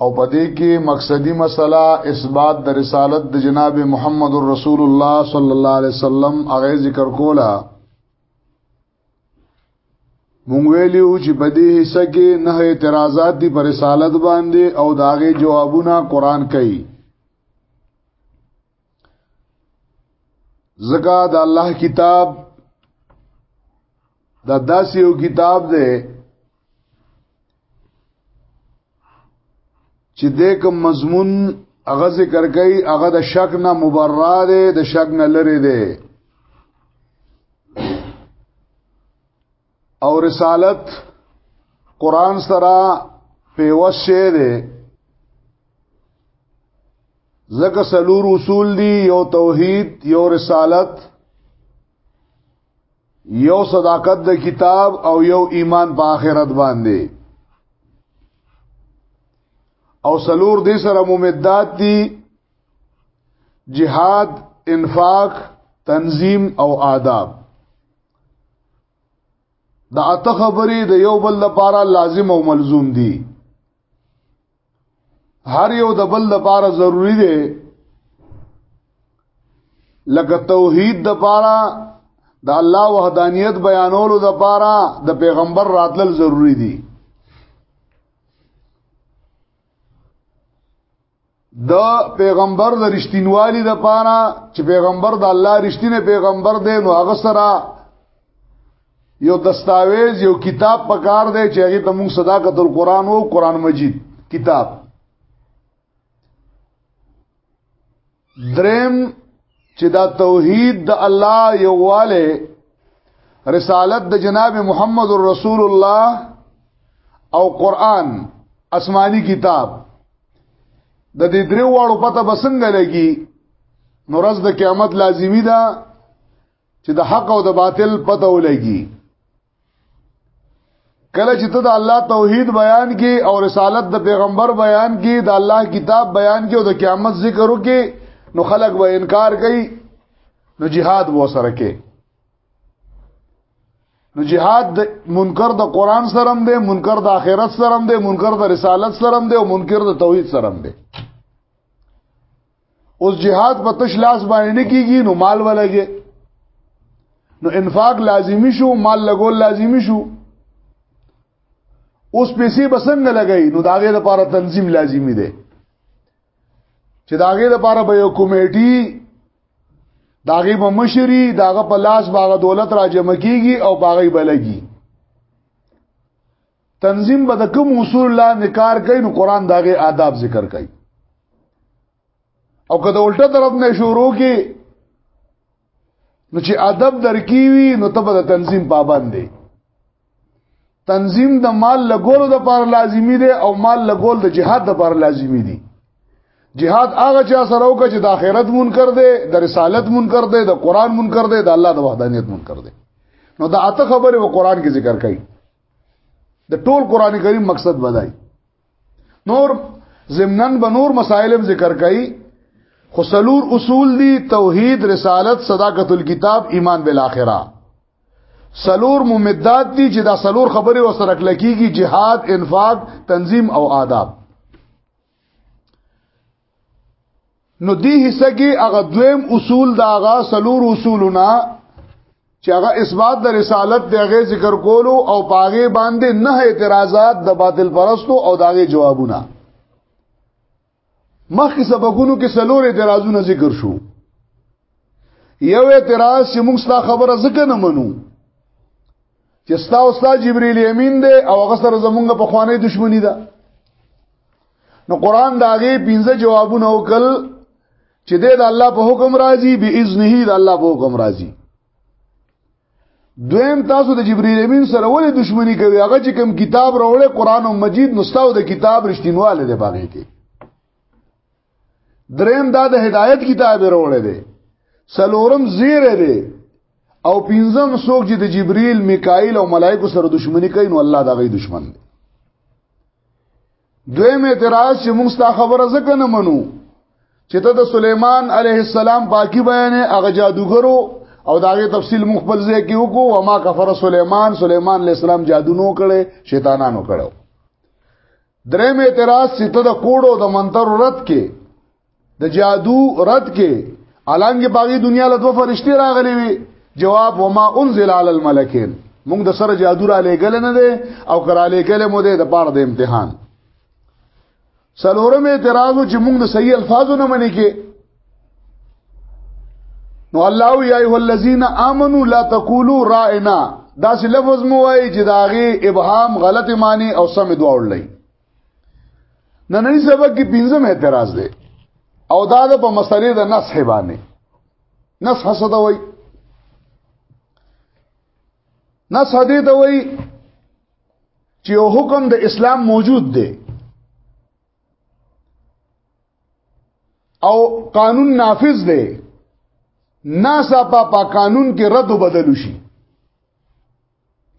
او پدې کې مقصدی مسله اثبات د رسالت د جناب محمد رسول الله صلی الله علیه وسلم هغه ذکر کولا مونږ ویلو چې په دې حصہ کې نه اعتراضات دي پر رسالت باندې او داغه جوابونه قران کوي زکا د الله کتاب دا داسې یو کتاب دی چې د کوم مضمون هغه ذکر کوي هغه د شک نه مبرا دی د شک نه لري دی او رسالت قران سره پیوس شه دی زکه سلور اصول دی یو توحید یو رسالت یو صداقت د کتاب او یو ایمان په آخرت باندې او سلور دې سره ممدات دي جهاد انفاق تنظیم او آداب دا اته خبرې د یو بل لپاره لازم او ملزوم دي هر یو د بل لپاره ضروری دی لکه توحید د پاره د الله وحدانیت بیانولو د پاره د پیغمبر راتلل ضروری دی د پیغمبر د رښتینوالي د پاره چې پیغمبر د الله رښتینه پیغمبر دی نو هغه سره یو دستاویز یو کتاب پکار دی چې هغه ته موږ صداقت القرآن او قرآن مجید کتاب درم چې دا توحید د الله یواله رسالت د جناب محمد رسول الله او قرآن آسمانی کتاب د دې درو واړو پته بسنګ لګي نو رز د قیامت لازمی ده چې د حق او د باطل پته ولګي کله چې ته د الله توحید بیان کې او رسالت د پیغمبر بیان کې د الله کتاب بیان کې او د قیامت ذکر وکې نو خلک به انکار کوي نو jihad وو سره کې نو jihad د منکر د قران سره هم دی منکر د آخرت سره هم دی منکر د رسالت سره هم دی او منکر د توحید سره هم دی اوس جهاد په تش لاس باندې نه کیږي نو مال ولګي نو انفاق لازمی شو مال لګول لازمی شو اوس پیسې بسنګ لګي نو داغه لپاره تنظیم لازمی دی چې داغه لپاره به یو کمیټي داغه به مشري داغه په لاس باغ دولت راجمع کیږي او باغی بلګي تنظیم به د کوم اصول لاندې کار کوي نو قران داغه آداب ذکر کوي او که د الټه طرف نه شروع کی نو چې ادب درکیوي نو ته به د تنظیم پابند دی تنظیم د مال لګولو د پر لازمی دی او مال لګول د جهاد د پر لازمی دی جهاد هغه چا سره وکړي چې د آخرت منکر دی د رسالت منکر دی د قران منکر دی د الله د وحدانیت منکر دی نو دا اته خبره و قران کې ذکر کړي د ټول قران کریم مقصد بدای نور زمنن به نور مسائلم ذکر کړي خو سلور اصول دي توحید رسالت صداقت الكتاب ایمان بالاخره سلور ممدات دي چې دا سلور خبره وسره کلکیږي جهاد انفاق تنظیم او آداب نو دې حصہ کې هغه دویم اصول دا هغه سلور اصولونه چې هغه اثبات د رسالت د هغه ذکر کولو او پاغه باندې نه اعتراضات د باطل پرستو او داغه جوابونه مخکې سبقونو کې سلور اعتراضونه ذکر شو یو اعتراض چې موږ ستا خبره ځکه نه منو چې ستا او ستا جبرئیل امین دی او هغه سره زمونږ په خوانې دښمنی ده نو قران دا غي پنځه جوابونه وکړ چې د الله په حکم راځي به اذنه د الله په حکم راځي دویم تاسو د جبرئیل امین سره ولې دښمنی کوي هغه چې کوم کتاب راوړې قران او مجید نستاو د کتاب رښتینواله دی باغې کې دریم دا د هدایت کتاب وروړی دی سلورم زیره دی او پنځم څوک چې د جبرئیل میکائیل او ملائکه سره دښمنی کوي نو الله دغه دښمن دی دویم اعتراض چې موږ ستا خبره ځکه نه منو چې ته د سليمان عليه السلام باقی بیان هغه جادوګرو او داغه تفصیل موږ خپل ځای کې وکړو او ما کفر سليمان سليمان عليه السلام جادو نو کړي شیطانانو کړو دریم اعتراض چې ته د کوډو د منتر رد کې د جادو رد کې الان کې باغی دنیا له دوه فرشتي راغلي وي جواب وما انزل على الملكين موږ د سره جادو را لېګل نه دي او کرا لېګل مو دي د پاره د امتحان سلورم اعتراض چې موږ د صحیح الفاظو نه منې کې نو الله یا ایه الذین آمنو لا تقولوا رائنا دا چې لفظ مو وایي چې داغه ابهام غلط معنی او سم دواړ لای نن نن سبق کې پنځم اعتراض دی او دا د په مسلې د نصح باندې نصح څه ته وایي نصح دې ته وایي چې حکم د اسلام موجود دی او قانون نافذ دی ناسا په پا قانون کې رد و بدل شي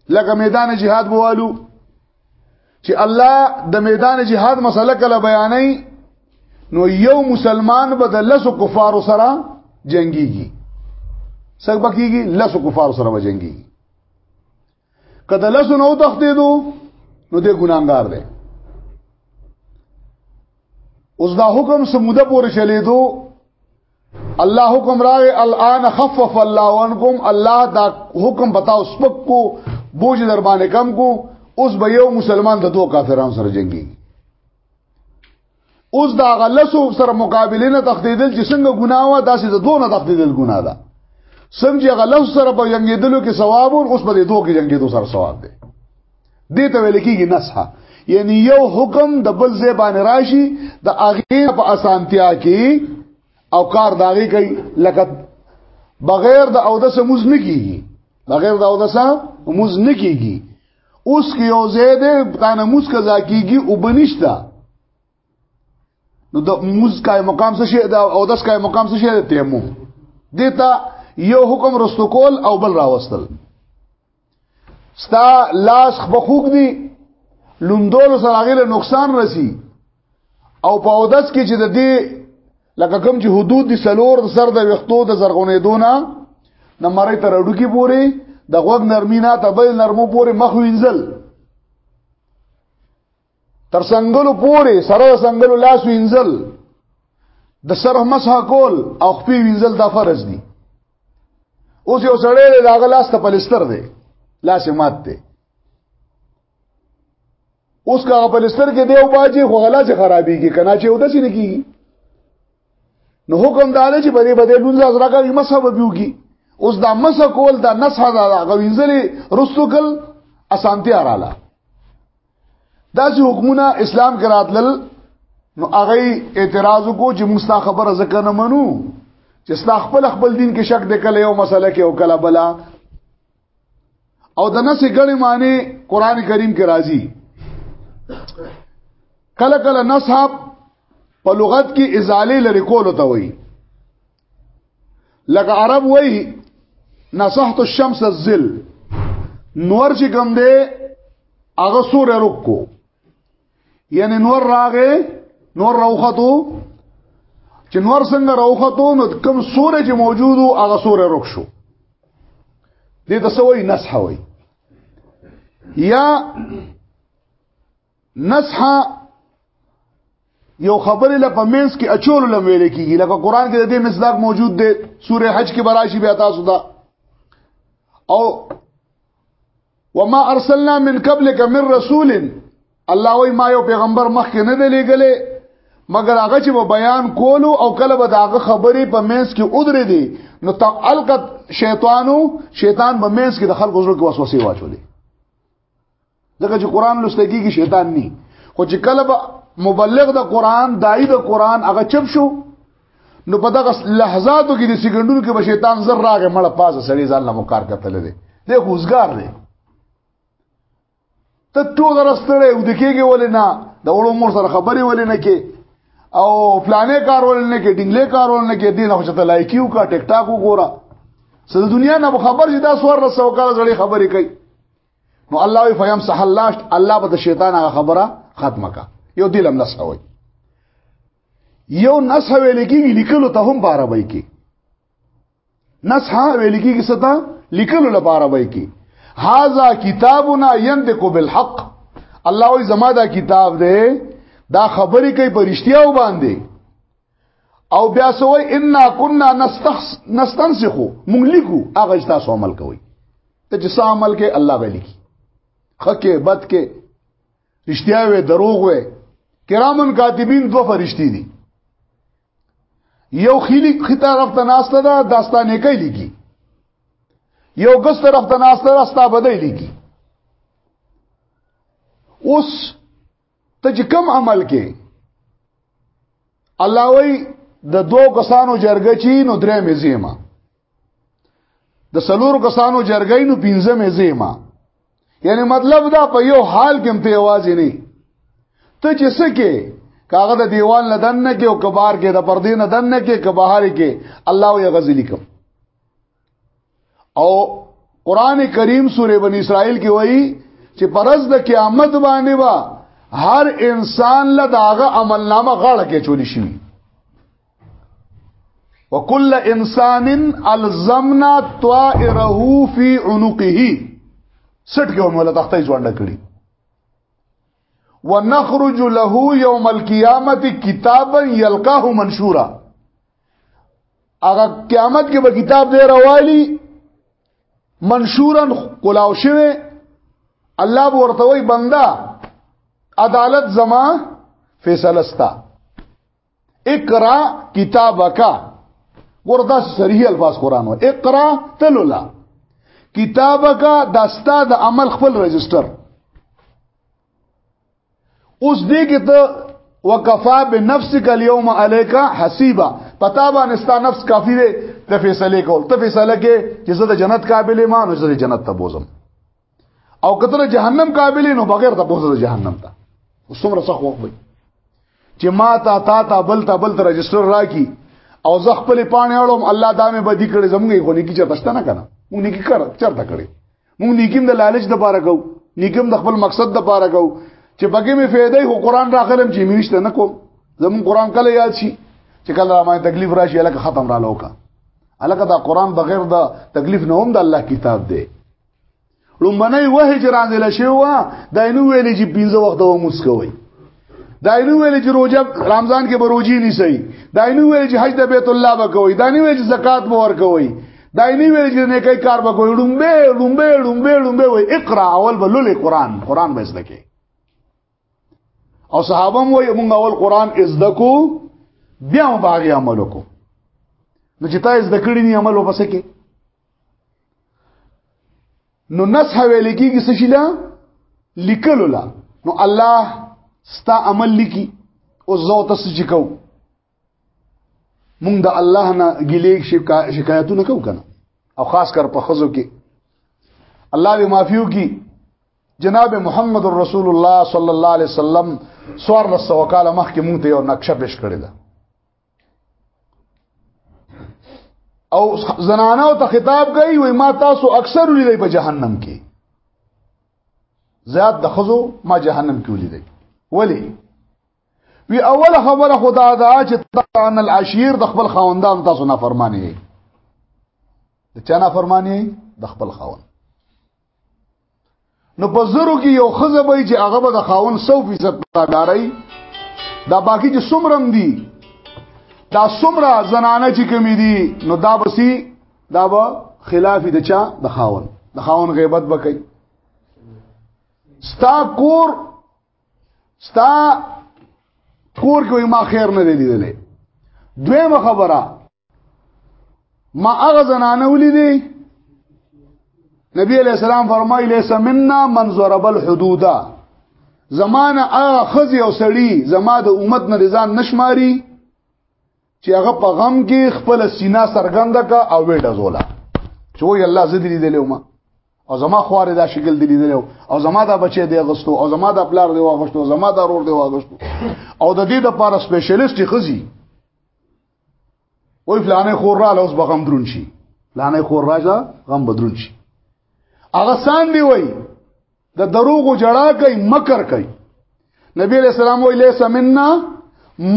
لکه میدان جهاد بوالو چې الله د میدان جهاد مسله کله بیانې نو یو مسلمان به د لسو کفار سره جنگيږي څنګه بکیږي لسو کفار سره به جنگيږي کله لاسو نو تختیدو نو دې ګناګار دی اوس دا حکم سموده پورې چلیدو الله حکم راغی الان خفف الله عنكم الله دا حکم بتاو سپک کو بوج در باندې کم کو اوس به یو مسلمان د دوه کافرانو سره جنگي اوس دا غلسو سره مقابله نه تخدیدل چې څنګه ګناه و داسې د دوه نه تخدیدل ګناه ده سم چې غلسو سره په جنگیدلو کې ثواب او اوس په دې دوه کې جنگیدو سره ثواب دی دې ته ویل کېږي نصحه یعنی یو حکم د بل ځای باندې راشي د اغه په اسانتیا کې او کار داغي کوي لکه بغیر د اودس موز نه کیږي بغیر د اودس موز نه کیږي اوس کې یو ځای دی پتانه موس قضا کیږي او بنشتا نو د موس کای مقام څه شي دا او داس کای مقام څه شي تیمم دیتا یو حکم رستو کول او بل راوستل ستا لاس بخوک دی لوندول سره غیله نقصان رسی او په اودس کې چې د دې لکه کوم چې حدود دي سلور سر د وختو د زرغونې دونه د مړی تر اډو کې پوري د غوګ نرمي نه ته بل نرمو پوري مخ وینځل تر سنگلو پوري سره سنگلو لاس وینځل د سر مسح کول او خپې وینځل دا فرض دي اوس یو سړی د هغه لاس ته پلستر دی لاس مات دی اوس کا په لستر کې دیو باجی خو غلا چې خرابېږي کنا چې ودسې نه کیږي نو حکم دا دی چې بری بدې لونځ ازرا کوي مسح به پیوږي اوس دا مسح کول دا نسح دا غوینځلې رستو کل اسانتیا رااله دا چې حکمونه اسلام کې راتلل نو هغه اعتراض کو چې موږ ستا خبره ځکه نه منو چې ستا خپل خپل دین کې شک د کله یو مسله کې او کله بلا او د نس غړي معنی قران کریم کې راځي کله کله نصحاب په لغت کې ازاله لري کول ته وایي لکه عرب وایي نصحت الشمس الظل نور چې کوم دی هغه سور رکو یعنی نور راغې نور روختو چې نور څنګه روختو نو کم سورې چې موجودو هغه سورې روک شو دې د سوې نسح وي یا نسح یو خبره له پمنس کې اچول لم ویل کیږي لکه قران کې د دې مصداق موجود دی سوره حج کې براشي بیا تاسو دا او وما ارسلنا من قبلك من رسول الله وای ما یو پیغمبر مخکې نه دی لګلې مګر هغه چې بیان کولو او کله به داغه خبرې په مینس کې ودرې دي نو تلقت شیطانو شیطان په مینس کې د خلکو زړه کې وسوسه واچولې ځکه چې قران لوستل کېږي شیطان نه خو چې کله به مبلغ د قران دای د قران هغه چپ شو نو په دغه لحظاتو کې د سګندونو کې به شیطان زر راغې مړه پازه سړی ځان له مکار کتل دي د خوځګار دی ته ټول راستړې و د کېږي ولې نه د وړو مور سره خبرې ولې نه کې او پلانې کار ولې نه کې ډینګلې کار ولې نه کې دین خو چته لایکیو کا ټیک ټاک وګوره سره دنیا نه خبر چې دا سوار رسو کاله ځړې خبرې کوي نو الله وی فیم صح الله الله به شیطان هغه خبره ختمه کا یو دلم نس کوي یو نس ویل کیږي لیکلو ته هم بار وای کی نس ها ویل کیږي ستا لیکلو لپاره وای کی هاذا کتابنا ينطق بالحق الله وی زما دا کتاب دی دا خبرې کوي پرشتیا و باندې او بیا سوې ان كنا نستخس نستنسخو مونږ لیکو هغه تاسو عمل کوي ته چې سم عمل کې الله به لیکي خکه بد کې رښتیا وې دروغ وې کرامن کاتبین دو فرشتي دي یو خیلی خی طرف ته ناشته ده داستانې کوي لیکي یو ګس طرف ته ناشته ده ستا بدای لیکي اوس ته چې کم عمل کې الله وی د دوو کسانو جرګه چی نو درې مې زیمه د سلور کسانو جرګې نو پنځه مې زیمه یعنی مطلب دا په یو حال کې ته आवाज نه ته چې سکه کاغه د دیوال نه دن نه کې او کبار کې د پردې نه دن نه کې کبهار کې الله یې غزلی کوم او قران کریم سوره بنی اسرائیل کې وایي چې پرز د قیامت باندې با هر انسان له داغه عمل نامه غاړه کې چولی شي وکل انسان الزمنا طائره فی عنقه سټ کې مولا تختې ځوانډه کړی ونخرج له يوم القيامه كتابا يلقاه منشورا هغه قیامت کې به کتاب دی راوالي منشورا کلاو شوی الله ورته وي بندا عدالت زما فیصله ستا اقرا کتابک وردا صریح الفاظ قران و اقرا تللا کتابک دا استاد عمل خپل رجستر اوس دې کې ته وکفا بنفسک اليوم عليك حسيبا پتا باندې ستا نفس کافی دی د فیصله کول ته فیصله کې چې زه د جنت قابل ما نو زه د جنت ته بوزم او کتل جهنم قابل نو بغیر د پوسه جهنم ته وسمره څخه وخت وي چې ما تا تا تا بل تا بل ته رجستر راکی او زه خپل پانه اړم الله دا مې بدی کړې زمونږ خو نیکی چرته شته نه کنه مونږ نیکی کړ چرته کړې مونږ نیکیم د لالچ د پاره کو نیکیم د خپل مقصد د پاره کو چې بګې مې فائدې هو قران راخلم چې مینشته نه کوم زمون قران کله یاد شي چې کله ما تکلیف راشي الکه ختم را لوکا الکه دا قران بغیر دا تکلیف نه هم د الله کتاب دی لومبنه وه چې رانځل شوی و دا نو ویلې چې پنځه وخت و موس کوي دا نو ویلې چې روزه رمضان کې به روزي نیسي دا نو ویلې چې حج د بیت الله به کوي دا نو ویلې چې زکات به ور کوي دا نو ویلې چې نه کوي کار به کوي لومبه لومبه لومبه لومبه وي اقرا اول بلل قران قران به زده کې او صحابه مو یې مونږ اول قران زده کو بیا مو باغی عمل وکړو نو چې تاسو زده کړی نه عمل وبسکه نو نسح ویل کېږي څه شي لا لیکلو لا نو الله ستا عمل لیکي او زو تاسو چې کو مونږ د الله نه ګلیک شکایتونه کو کنه او خاص کر په خزو کې الله به معافيو کی جناب محمد رسول الله صلی الله علیه وسلم سوار لسو کاله مخکې مونږ ته یو نقشه پیش کړی ده او زنانو ته خطاب کوي وای ما تاسو اکثر لیدای په جهنم کې زیات د خزو ما جهنم کې ولیدای ولی وی اول خبره خدا دا چې تان العشیر د خپل خاوندان تاسو نه فرمانی د چا نه فرمانی د خپل خاوند نو په زرو کې یو خزه به چې هغه به د خاون 100% تابعداري دا باقی چې سمرم دي دا سمره زنانه چې کمی دي نو دا بسی دا به خلاف د چا د خاون د خاون غیبت وکي ستا کور ستا کور کې ما خیر نه لیدلې دویمه خبره ما هغه زنانه ولیدي نبی علیہ السلام فرمایي لیس منا من ضرب الحدود زمانه هغه خزي او سړی زما د امت نه ځان نشماري چې هغه په غم کې خپل سینا سرګند کا او وې ډزولا چې وای الله زه دې لیدلې ما او زما خواره دا شکل دې لیدلې او زما دا بچي دې غستو او زما دا پلار دې واغستو زما دا رور دې واغستو او د دې د پاره سپیشلیست خزي وای فلانه خور را لوس بغم درون شي فلانه خور راځه غم بدرون شي هغه سان دی وای د دروغ جړه کوي مکر کوي نبی علیہ السلام وی لیس مننا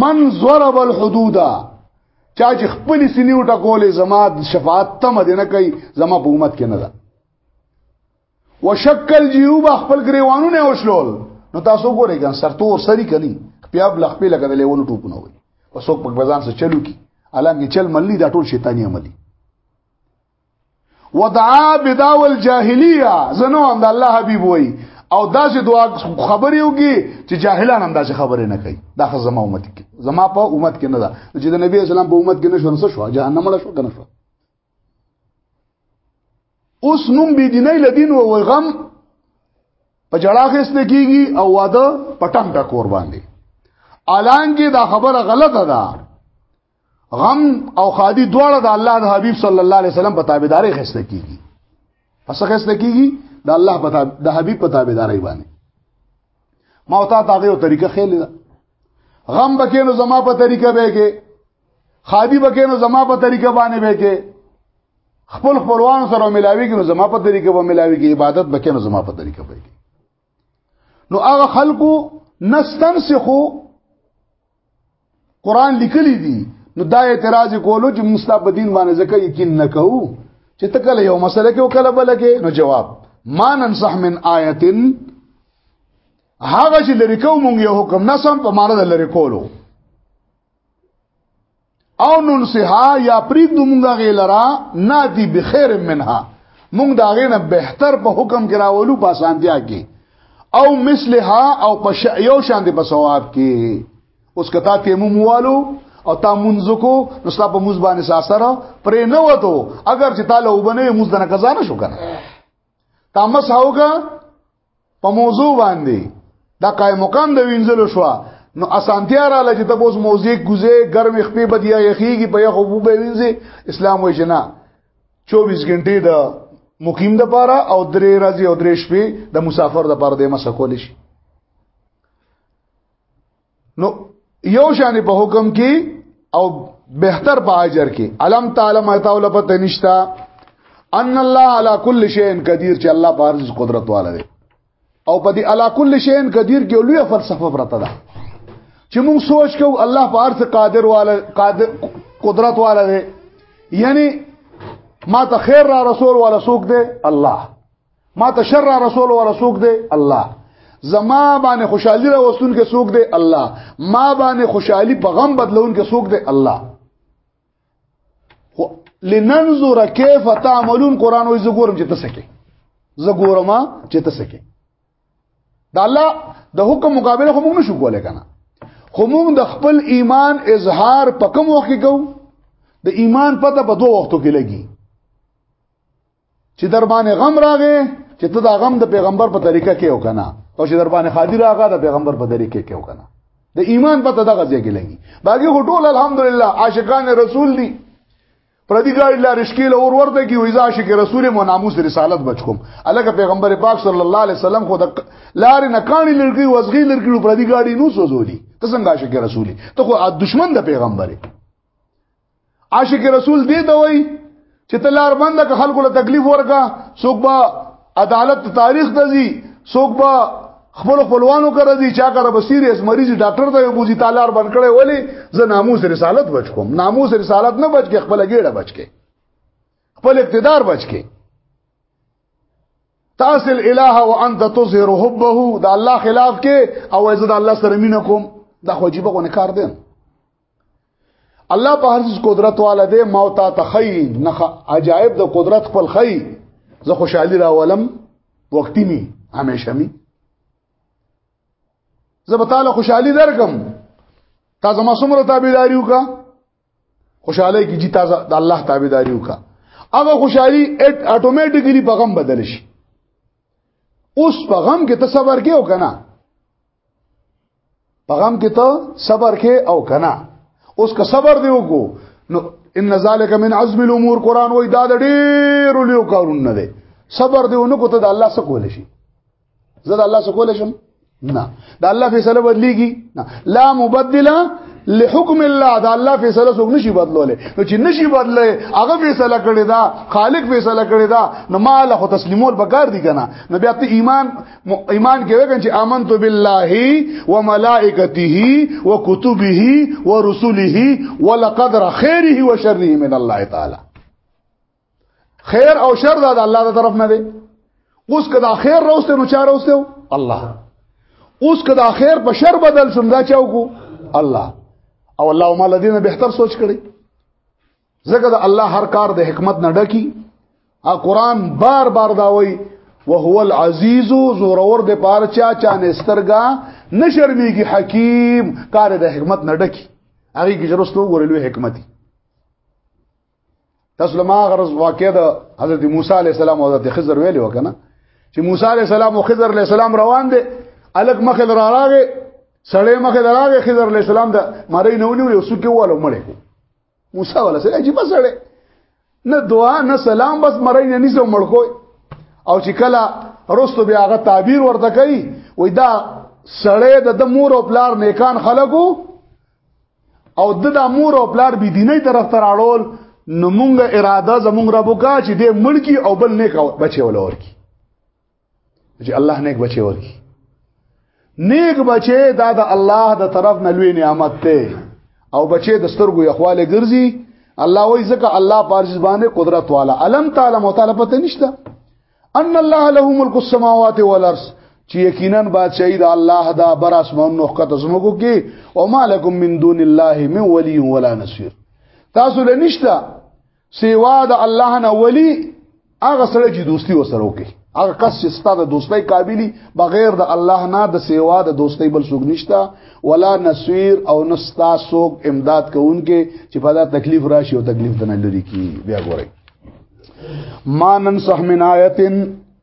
من ضرب الحدود چا چې خپل سینې وټکولې زما شفاعت ته مدینه کوي زما په امت کې نه ده وشکل جیوب خپل گریوانونه وشلول نو تاسو ګورئ ګان سرتور سری کلی خپل بل خپل لګه لیوونو ټوپونه وي پسوک په بزان سره چلو کی الانګه چل ملي دا ټول شیطانی عملی ودعا بداو الجاهلیه زنو اند الله حبیب وای او داسې دعا خبرې وږي چې جاهلان هم داسې خبرې نه کوي دا خو زما امت کې زما په امت کې نه ده چې د نبی اسلام په امت کې نشو نو شو جهنم له شو کنه شو اوس نوم بی دیني لدین او غم په جړه خسته کیږي او واده پټم ټا کور باندې الان کې دا خبره غلطه ده غم او خادي دواړه د الله د حبيب صلی الله علیه وسلم په تابعداري خسته کیږي پس خسته کیږي د الله په د حبيب په تابعداري باندې ما او تا تاغه طریقه خېل ده غم بکې نو زما په طریقه به کې خادي بکې نو زما په طریقه باندې به کې خپل خپلوان سره ملاوي کې نو زما په طریقه به ملاوي کې عبادت بکې نو زما په طریقه به کې نو هغه خلکو نستنسخو قران لیکلی دی نو دا اعتراض کولو چې مستاب دین باندې ځکه یقین نکوو چې ته کله یو مسله کې او کله بل کې نو جواب ما ننصح من آیه هغه چې لری کوم یو حکم نسم په معنی د لری کولو او ننسها یا پریک دو مونږه غیلرا ناتی بخیر منها مونږ دا غینه بهتر په حکم کې راولو په سانتیا کې او مثلها او په یو شان دي په ثواب کې اوس کتا تیمم والو او تا منځ کو نو ستا په موز باندې ساسره پرې نه وته اگر چې تعالی وبنه موز دنه قضا نه شو کنه تا مسحوګه په موضوع باندې دا قائم مقام د وینځلو شو نو اسانتیا را لږ ته اوس موزیک گوزه ګرم خپې بدیا یخیږي په یخو بو به وینځي اسلام وای جنا 24 غنټې د مقیم د پاره او درې ورځې او درې شپې د مسافر د پاره د مسکول شي نو یو شان په حکم کې او بهتر په اجر کې علم تعالی ما تعالی په تنشتا ان الله على كل شيء قدير چې الله بارز قدرت والا دی او په دې على كل شيء قدير کې لوی فلسفه پرته ده چې موږ سوچ کوو الله په ارث قادر والا قادر قدرت والا دی یعنی ما ته خیر را رسول والا سوک دی الله ما ته شر را رسول او رسوک دی الله زما باندې خوشحالي را وسون کې سوک دی الله ما باندې خوشحالي په غم بدلون کې سوک دی الله لننظر كيف تعملون قران وې زګورم چې تاسو کې زګورم چې تاسو کې دا الله د حکم مقابله خو موږ نشو کولای کنه خو موږ د خپل ایمان اظهار په کوم وخت کې کوو د ایمان پته په دوه وختو کې لګي چې در باندې غم راغې چې ته دا غم د پیغمبر په طریقه کې وکنه او چې در باندې خادي راغه د پیغمبر په طریقه کې وکنه د ایمان پته دغه ځای کې لګي باقي ټول الحمدلله عاشقان رسول دي پردي ګاډي لا رشکیل اور ورته کی ویزا عاشق رسول مو ناموس رسالت بچکم الګ پیغمبر پاک صلی الله علیه وسلم خو د لار نه کانی لړکی وزغی لړکی پردي ګاډي نو سوزولي ته څنګه عاشق رسول ته خو دشمن د پیغمبره عاشق رسول دې ته وای چې تلار بند که خلکو له تکلیف ورکا څوک به عدالت تاریخ ته ځي څوک به خپل خپلوانو کړه دي چا کړه بصیر اس مریض ډاکټر ته بوزي تالار بند کړي ولی زه ناموس رسالت بچ کوم ناموس رسالت نه بچ کې خپل ګیړه بچ کې خپل اقتدار بچ کې تاسل الہ وانت تظهر حبه دا الله خلاف کې او عزت الله سره مين کوم دا خو جيبه کو نه کار دي الله په هر څه قدرت والا دی ما او تا تخی نه عجایب د قدرت خپل خی زه خوشحالي راولم وختي می همیشه می زه به تعالی خوشحالي درکم تا زما سمره تابعداري وکا خوشحالي کی جی تازه د الله تابعداري وکا هغه خوشحالي اټومیټیکلی په غم بدل شي اوس په غم کې ته صبر کې او کنه پیغام کې ته صبر کې او کنا اوس که صبر دی وکړو نو ان ذالک من عزم الامور قران وای دا د ډیر لیو کارون نه دی صبر دی نو کوته د الله سره کول شي زه د الله سره کول شم نه د الله فیصله بدلیږي نه لا مبدل لحکم الله دا الله فیصله څوک نشي بدلوله نو چې نشي بدله هغه فیصله کړی دا خالق فیصله کړی دا نو مال خو تسلیمول بګار دي کنه نو بیا ته ایمان ایمان کې وکړي چې آمنت بالله وملائکته وکتبه ورسله ولقدر خیره وشره من الله تعالی خیر او شر دا الله تعالی طرف نه دی اوس کدا خیر راوسته نو چاره اوسته الله اوس کدا خیر په شر بدل شوم دا چاو کو الله او الله ما الذين بهتر سوچ کړي ځکه د الله هر کار د حکمت نه ډکی ا قران بار بار دا وای وهو العزیز زورور د پارچا چا نسترګا نشرمیږي حکیم کار د حکمت نه ډکی هغه کې جرستو ورلوې حکمتي تاسو لما غرض واقع د حضرت موسی علی السلام او حضرت خضر ویلو وکنه چې موسی علی السلام او خضر علی السلام روان دي الک مخه را راغې سړې مخه راغې خضر علی السلام د مړې نه ونیو سکه واله مړې موسی ولا سره عجیب سره نه دعا نه سلام بس مړی نه نیسو مړکو او چې کله رستو بیا هغه تعبیر ورته کوي وای دا سړی د د مور او پلار نیکان خلکو او د د مور او پلار بی دیني طرف ته راړول نو مونږه اراده زمونږ رب کا چې دې ملکی او بل نیک بچي ولور کی چې الله نیک بچي ورکي نیک بچي دا د الله د طرف نه لوی نعمت دی او بچي د سترګو یخواله ګرځي الله وای زکه الله پارس باندې قدرت والا علم تعالی متعالی پته نشته ان الله له ملک السماوات والارض چې یقینا بادشاہي د الله دا بر اسمان نو خطه زموږ کې او مالکم من دون الله من ولی ولا نصير تاسو له نشته سیوا د الله نه ولی هغه سره چې دوستی وسره وکي هغه کس چې ستاسو دوستۍ قابلیت بغیر د الله نه د سیوا د دوستۍ بل څوک نشتا ولا نصير او نستا څوک امداد کوونکې چې په دا تکلیف راشي او تکلیف نه لري کی بیا ګورئ ما ننصح من آیتن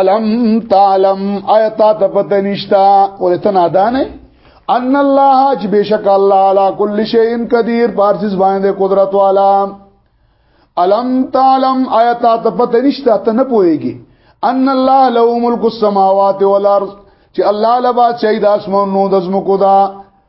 الم تعلم آیتا ته پته نشتا ولته نادان ان الله چې بشک الله علی کل شیء قدیر پارسز باندې قدرت والا الم تعلم آیتا ته پته نشتا ته نه پويږي ان الله له ملک السماوات والارض چې الله لبا چې د اسمانونو د زمکو دا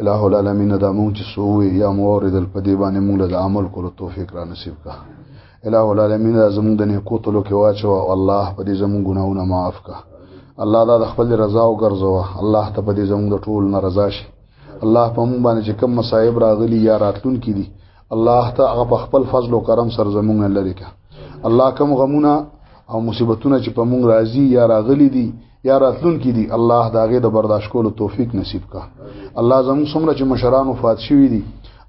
الہ العالمین دا مونږ چې سوې یا موردل په دې باندې مونږ له عمل کولو توفیق را نصیب کا الہ العالمین دا زمونږ د نیکو تلو کې واچو او الله په دې زمونږ ګناونه معاف کا الله دا د خپل رضا او ګرځوا الله ته په دې زمونږ د ټول نه رضا شي الله په مونږ باندې چې کوم مصايب راغلي یا راتلون کې دي الله ته هغه په خپل فضل او کرم سره زمونږ لري کا الله کوم غمونه او مصیبتونه چې په مونږ راځي یا راغلي دي یا راتلون کې دي الله دا غي د برداشت کولو توفیق نصیب کا الله زموږ څومره چې مشران وفات شوي دي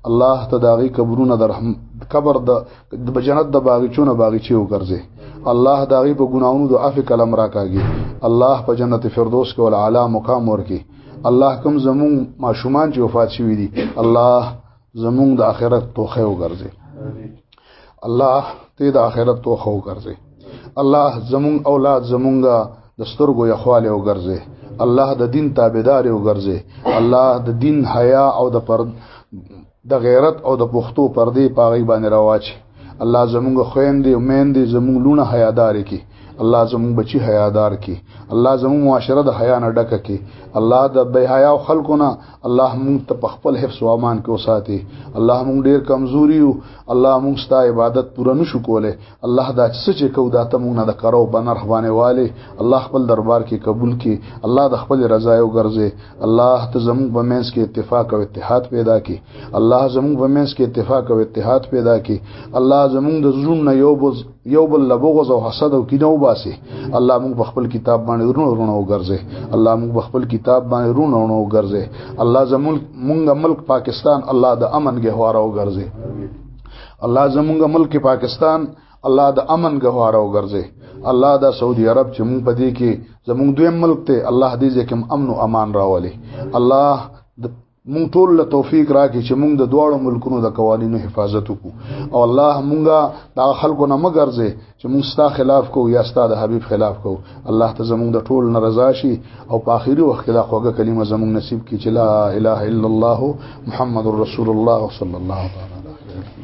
الله ته دا غي قبرونه د رحم قبر د جنت د باغچونه باغچي وګرځي الله دا غي په ګناونو د عفو کلم راکاږي الله په جنت فردوس کې ول اعلی مقام ورکي الله کوم زموږ ماشومان چې وفات شوي دي الله زمونږ د آخرت توخه وګرځي الله ته د آخرت توخه وګرځي الله زمونږ اولاد زمونږ د سترګو یخواله وګرځي الله د دین تابعدار وګرځي الله د دین حیا او د پرد د غیرت او د پښتو پردې پاغي باندې رواج الله زمونږ خويندې او میندې زمونږ لونه حیادار کی الله زموږ بچي حیادار کی الله زموږ معاشره د حیا نه ډکه کی الله د بے حیا او خلکو نه الله موږ ته په خپل حفظ او امان کې وساتي الله موږ ډیر کمزوري یو الله موږ ستا عبادت پوره نشو کوله الله دا څه چې کو دا ته موږ نه د کرو بنر خوانه والي الله خپل دربار کې قبول کی الله د خپل رضا او ګرځي الله ته زموږ په منځ کې اتفاق او اتحاد پیدا کی الله زموږ په منځ کې اتفاق او اتحاد پیدا کی الله زموږ د زړونو یو بوز یو بل لبغز او حسد او کینه وباسي الله موږ په خپل کتاب باندې ورونو ورونو وګرځي الله موږ په خپل کتاب باندې ورونو ورونو وګرځي الله زموږ موږ ملک پاکستان الله د امن ګهواره وګرځي الله زموږ ملک پاکستان الله د امن ګهواره وګرځي الله دا سعودي عرب چې موږ پدې کې زموږ دویم ملک ته الله دې ځکه امن او امان راولي الله مونږ ټول له توفیق راکې چې مونږ د دواړو ملکونو د قوانینو حفاظت وکړو او الله مونږه دا خلکو نه مګرځي چې مونږ ستا خلاف کو یا ستا د حبیب خلاف کو الله ته زمونږ د ټول ناراضه شي او په اخیری وخت کې دا خوږه کلمه زمونږ نصیب کړي چې لا اله الا الله محمد رسول الله صلی الله تعالی